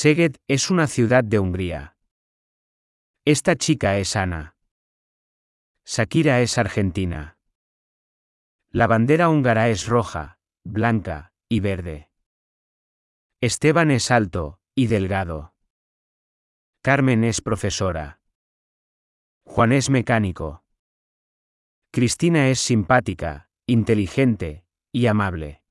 Szeged es una ciudad de Hungría. Esta chica es Ana. Shakira es argentina. La bandera húngara es roja, blanca y verde. Esteban es alto y delgado. Carmen es profesora. Juan es mecánico. Cristina es simpática, inteligente y amable.